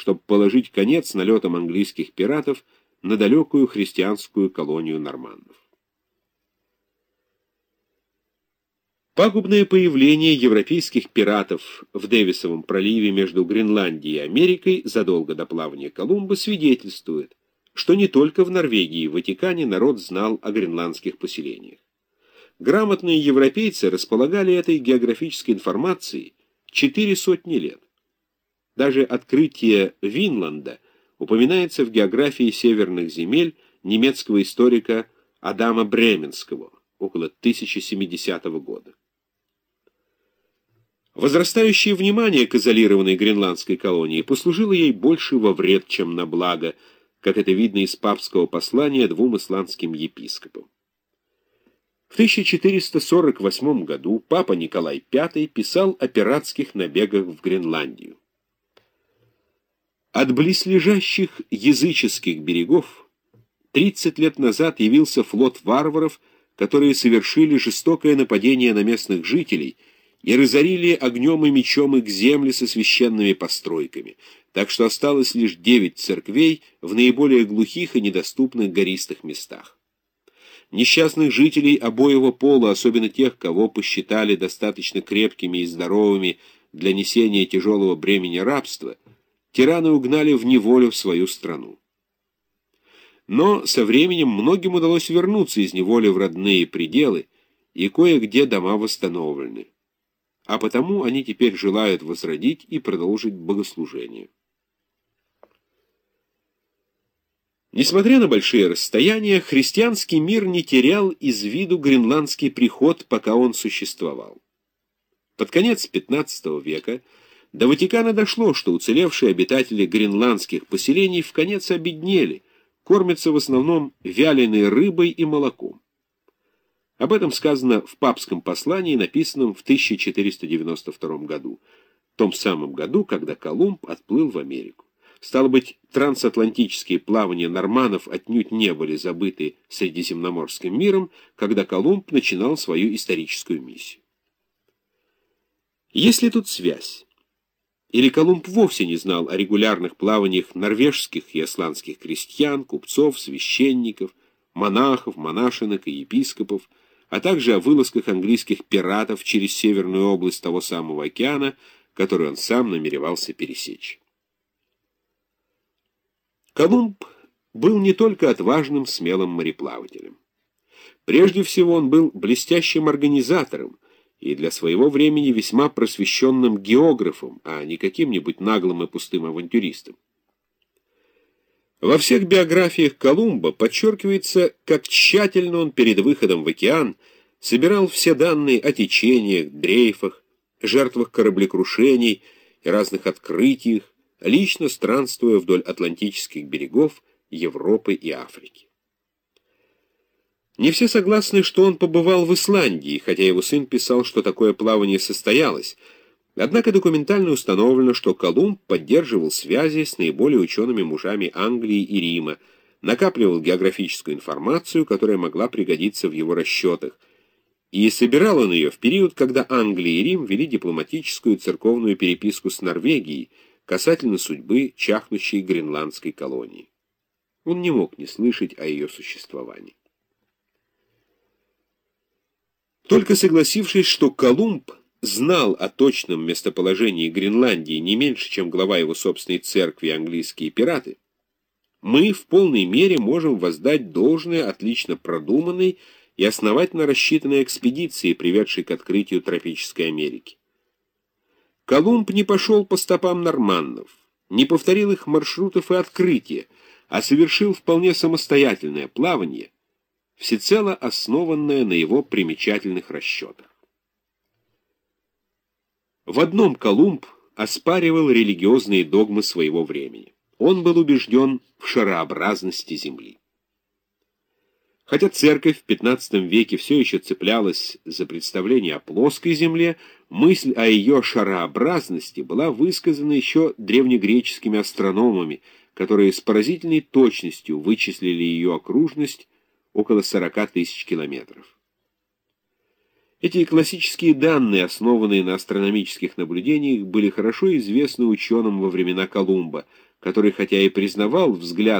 чтобы положить конец налетам английских пиратов на далекую христианскую колонию нормандов. Пагубное появление европейских пиратов в Дэвисовом проливе между Гренландией и Америкой задолго до плавания Колумба свидетельствует, что не только в Норвегии и Ватикане народ знал о гренландских поселениях. Грамотные европейцы располагали этой географической информацией четыре сотни лет. Даже открытие Винланда упоминается в географии северных земель немецкого историка Адама Бременского около 1070 года. Возрастающее внимание к изолированной гренландской колонии послужило ей больше во вред, чем на благо, как это видно из папского послания двум исландским епископам. В 1448 году папа Николай V писал о пиратских набегах в Гренландию. От близлежащих языческих берегов 30 лет назад явился флот варваров, которые совершили жестокое нападение на местных жителей – и разорили огнем и мечом их земли со священными постройками, так что осталось лишь девять церквей в наиболее глухих и недоступных гористых местах. Несчастных жителей обоего пола, особенно тех, кого посчитали достаточно крепкими и здоровыми для несения тяжелого бремени рабства, тираны угнали в неволю в свою страну. Но со временем многим удалось вернуться из неволи в родные пределы, и кое-где дома восстановлены а потому они теперь желают возродить и продолжить богослужение. Несмотря на большие расстояния, христианский мир не терял из виду гренландский приход, пока он существовал. Под конец XV века до Ватикана дошло, что уцелевшие обитатели гренландских поселений в конец обеднели, кормятся в основном вяленой рыбой и молоком. Об этом сказано в папском послании, написанном в 1492 году, том самом году, когда Колумб отплыл в Америку. Стало быть, трансатлантические плавания норманов отнюдь не были забыты Средиземноморским миром, когда Колумб начинал свою историческую миссию. Есть ли тут связь? Или Колумб вовсе не знал о регулярных плаваниях норвежских и исландских крестьян, купцов, священников, монахов, монашинок и епископов, а также о вылазках английских пиратов через северную область того самого океана, который он сам намеревался пересечь. Колумб был не только отважным, смелым мореплавателем. Прежде всего он был блестящим организатором и для своего времени весьма просвещенным географом, а не каким-нибудь наглым и пустым авантюристом. Во всех биографиях Колумба подчеркивается, как тщательно он перед выходом в океан собирал все данные о течениях, дрейфах, жертвах кораблекрушений и разных открытиях, лично странствуя вдоль атлантических берегов Европы и Африки. Не все согласны, что он побывал в Исландии, хотя его сын писал, что такое плавание состоялось – Однако документально установлено, что Колумб поддерживал связи с наиболее учеными мужами Англии и Рима, накапливал географическую информацию, которая могла пригодиться в его расчетах, и собирал он ее в период, когда Англия и Рим вели дипломатическую и церковную переписку с Норвегией касательно судьбы чахнущей гренландской колонии. Он не мог не слышать о ее существовании. Только согласившись, что Колумб знал о точном местоположении Гренландии не меньше, чем глава его собственной церкви английские пираты, мы в полной мере можем воздать должное отлично продуманной и основательно рассчитанной экспедиции, приведшей к открытию тропической Америки. Колумб не пошел по стопам норманнов, не повторил их маршрутов и открытия, а совершил вполне самостоятельное плавание, всецело основанное на его примечательных расчетах. В одном Колумб оспаривал религиозные догмы своего времени. Он был убежден в шарообразности Земли. Хотя церковь в XV веке все еще цеплялась за представление о плоской Земле, мысль о ее шарообразности была высказана еще древнегреческими астрономами, которые с поразительной точностью вычислили ее окружность около 40 тысяч километров. Эти классические данные, основанные на астрономических наблюдениях, были хорошо известны ученым во времена Колумба, который, хотя и признавал взгляд